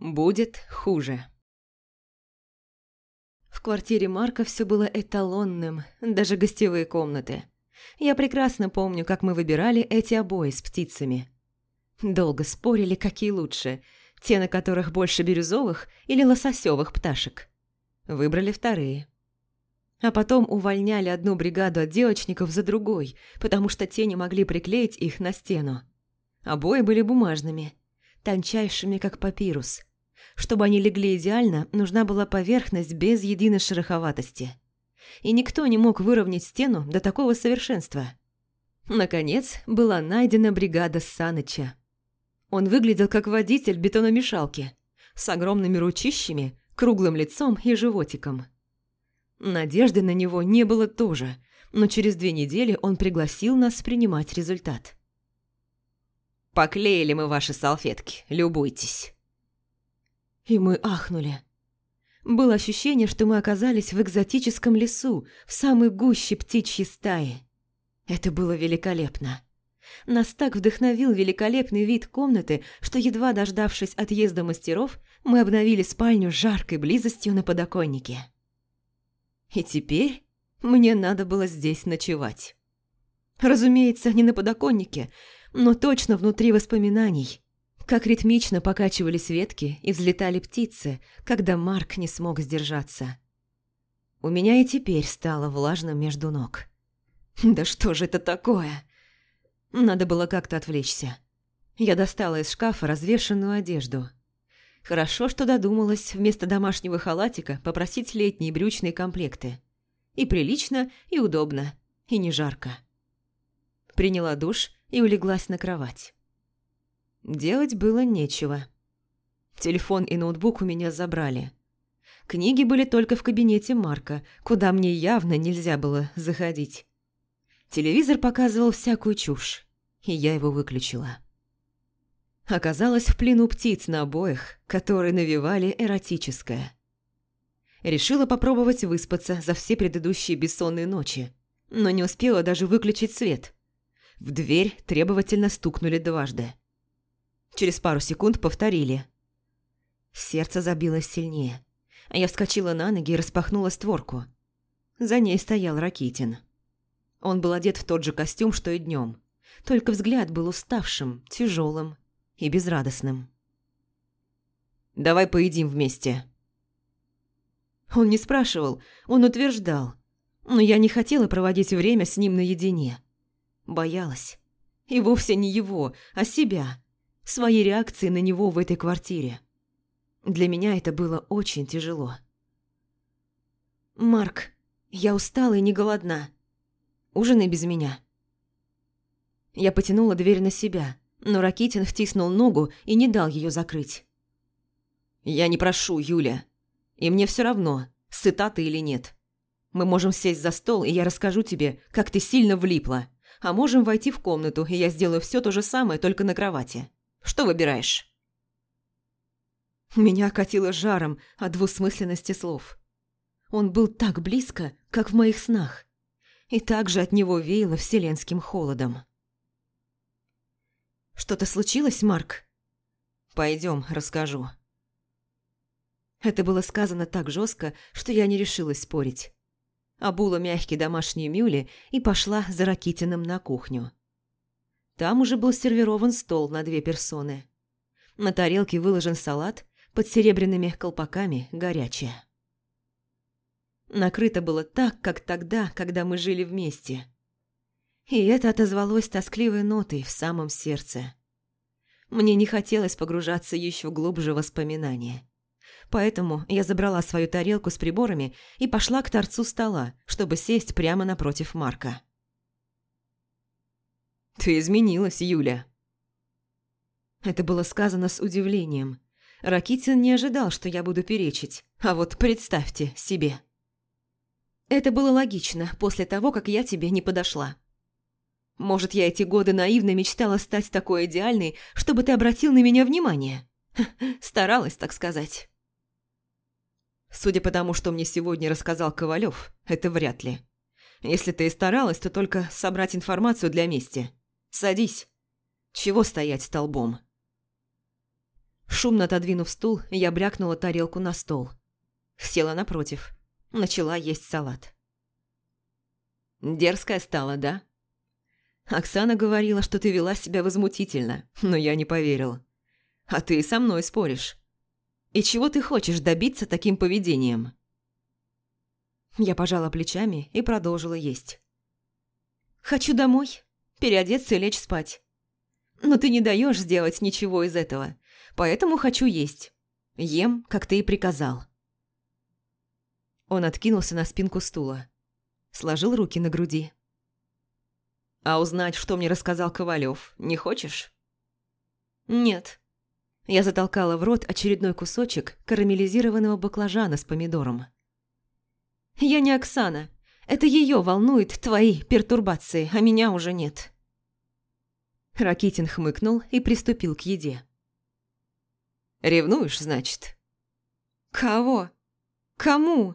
Будет хуже. В квартире Марка все было эталонным, даже гостевые комнаты. Я прекрасно помню, как мы выбирали эти обои с птицами. Долго спорили, какие лучше, те, на которых больше бирюзовых или лососевых пташек. Выбрали вторые. А потом увольняли одну бригаду от девочников за другой, потому что те не могли приклеить их на стену. Обои были бумажными, тончайшими, как папирус. Чтобы они легли идеально, нужна была поверхность без единой шероховатости. И никто не мог выровнять стену до такого совершенства. Наконец, была найдена бригада Саныча. Он выглядел как водитель бетономешалки, с огромными ручищами, круглым лицом и животиком. Надежды на него не было тоже, но через две недели он пригласил нас принимать результат. «Поклеили мы ваши салфетки, любуйтесь». И мы ахнули. Было ощущение, что мы оказались в экзотическом лесу, в самой гуще птичьей стаи. Это было великолепно. Нас так вдохновил великолепный вид комнаты, что, едва дождавшись отъезда мастеров, мы обновили спальню жаркой близостью на подоконнике. И теперь мне надо было здесь ночевать. Разумеется, не на подоконнике, но точно внутри воспоминаний. Как ритмично покачивались ветки и взлетали птицы, когда Марк не смог сдержаться. У меня и теперь стало влажно между ног. Да что же это такое? Надо было как-то отвлечься. Я достала из шкафа развешенную одежду. Хорошо, что додумалась вместо домашнего халатика попросить летние брючные комплекты. И прилично, и удобно, и не жарко. Приняла душ и улеглась на кровать. Делать было нечего. Телефон и ноутбук у меня забрали. Книги были только в кабинете Марка, куда мне явно нельзя было заходить. Телевизор показывал всякую чушь, и я его выключила. Оказалась в плену птиц на обоих, которые навевали эротическое. Решила попробовать выспаться за все предыдущие бессонные ночи, но не успела даже выключить свет. В дверь требовательно стукнули дважды. Через пару секунд повторили. Сердце забилось сильнее, а я вскочила на ноги и распахнула створку. За ней стоял Ракитин. Он был одет в тот же костюм, что и днем. Только взгляд был уставшим, тяжелым и безрадостным. «Давай поедим вместе». Он не спрашивал, он утверждал. Но я не хотела проводить время с ним наедине. Боялась. И вовсе не его, а себя. Своей реакции на него в этой квартире. Для меня это было очень тяжело. «Марк, я устала и не голодна. Ужинай без меня». Я потянула дверь на себя, но Ракитин втиснул ногу и не дал ее закрыть. «Я не прошу, Юля. И мне все равно, сыта ты или нет. Мы можем сесть за стол, и я расскажу тебе, как ты сильно влипла. А можем войти в комнату, и я сделаю все то же самое, только на кровати. Что выбираешь?» Меня окатило жаром от двусмысленности слов. Он был так близко, как в моих снах, и также от него веяло вселенским холодом. «Что-то случилось, Марк?» «Пойдем, расскажу». Это было сказано так жестко, что я не решилась спорить. Обула мягкие домашние мюли и пошла за Ракитиным на кухню. Там уже был сервирован стол на две персоны. На тарелке выложен салат, под серебряными колпаками горячее. Накрыто было так, как тогда, когда мы жили вместе. И это отозвалось тоскливой нотой в самом сердце. Мне не хотелось погружаться еще глубже в воспоминания. Поэтому я забрала свою тарелку с приборами и пошла к торцу стола, чтобы сесть прямо напротив Марка. «Ты изменилась, Юля». Это было сказано с удивлением. Ракитин не ожидал, что я буду перечить, а вот представьте себе. Это было логично после того, как я тебе не подошла. Может, я эти годы наивно мечтала стать такой идеальной, чтобы ты обратил на меня внимание? Старалась, так сказать. Судя по тому, что мне сегодня рассказал Ковалев, это вряд ли. Если ты и старалась, то только собрать информацию для мести. Садись. Чего стоять столбом? Шумно отодвинув стул, я брякнула тарелку на стол. Села напротив. Начала есть салат. Дерзкая стала, да? Оксана говорила, что ты вела себя возмутительно, но я не поверил. А ты со мной споришь. И чего ты хочешь добиться таким поведением? Я пожала плечами и продолжила есть. Хочу домой, переодеться и лечь спать. Но ты не даешь сделать ничего из этого, поэтому хочу есть. Ем, как ты и приказал. Он откинулся на спинку стула, сложил руки на груди. «А узнать, что мне рассказал Ковалев, не хочешь?» «Нет». Я затолкала в рот очередной кусочек карамелизированного баклажана с помидором. «Я не Оксана. Это ее волнует твои пертурбации, а меня уже нет». Ракитин хмыкнул и приступил к еде. «Ревнуешь, значит?» «Кого? Кому?»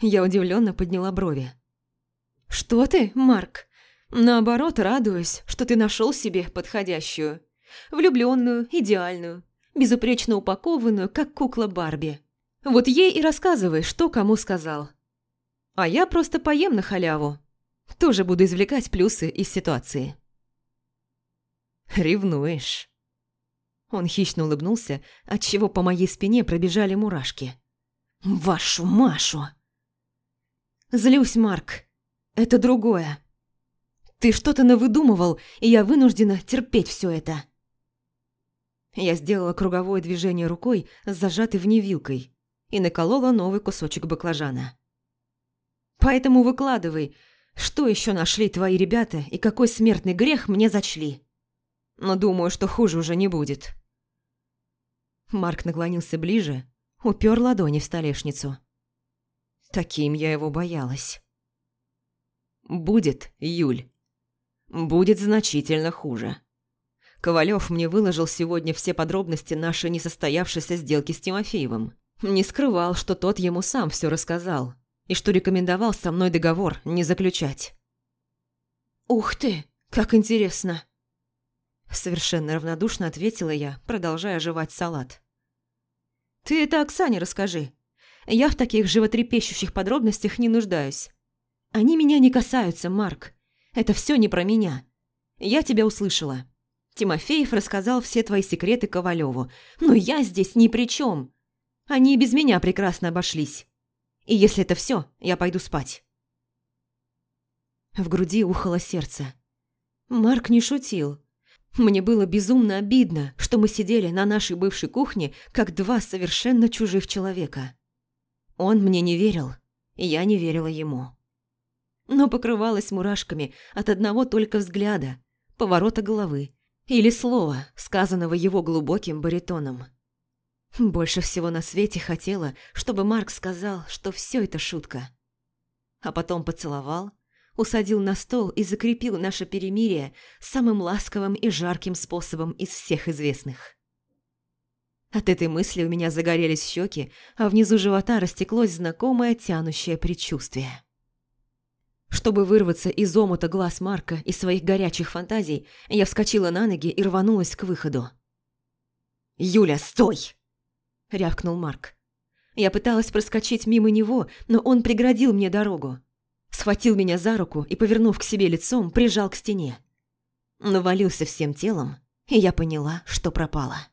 Я удивленно подняла брови. «Что ты, Марк? Наоборот, радуюсь, что ты нашел себе подходящую. Влюбленную, идеальную, безупречно упакованную, как кукла Барби. Вот ей и рассказывай, что кому сказал. А я просто поем на халяву. Тоже буду извлекать плюсы из ситуации». «Ревнуешь?» Он хищно улыбнулся, отчего по моей спине пробежали мурашки. «Вашу Машу!» «Злюсь, Марк. Это другое. Ты что-то навыдумывал, и я вынуждена терпеть все это». Я сделала круговое движение рукой с зажатой в ней вилкой и наколола новый кусочек баклажана. «Поэтому выкладывай, что еще нашли твои ребята и какой смертный грех мне зачли?» но думаю, что хуже уже не будет». Марк наклонился ближе, упер ладони в столешницу. Таким я его боялась. «Будет, Юль. Будет значительно хуже. Ковалев мне выложил сегодня все подробности нашей несостоявшейся сделки с Тимофеевым. Не скрывал, что тот ему сам все рассказал, и что рекомендовал со мной договор не заключать». «Ух ты, как интересно!» Совершенно равнодушно ответила я, продолжая жевать салат. «Ты это Оксане расскажи. Я в таких животрепещущих подробностях не нуждаюсь. Они меня не касаются, Марк. Это все не про меня. Я тебя услышала. Тимофеев рассказал все твои секреты Ковалеву, но я здесь ни при чем. Они и без меня прекрасно обошлись. И если это все, я пойду спать». В груди ухало сердце. Марк не шутил. Мне было безумно обидно, что мы сидели на нашей бывшей кухне, как два совершенно чужих человека. Он мне не верил, и я не верила ему. Но покрывалась мурашками от одного только взгляда, поворота головы или слова, сказанного его глубоким баритоном. Больше всего на свете хотела, чтобы Марк сказал, что все это шутка. А потом поцеловал, усадил на стол и закрепил наше перемирие самым ласковым и жарким способом из всех известных. От этой мысли у меня загорелись щеки, а внизу живота растеклось знакомое тянущее предчувствие. Чтобы вырваться из омута глаз Марка и своих горячих фантазий, я вскочила на ноги и рванулась к выходу. «Юля, стой!» – рявкнул Марк. Я пыталась проскочить мимо него, но он преградил мне дорогу. Схватил меня за руку и, повернув к себе лицом, прижал к стене. Навалился всем телом, и я поняла, что пропала.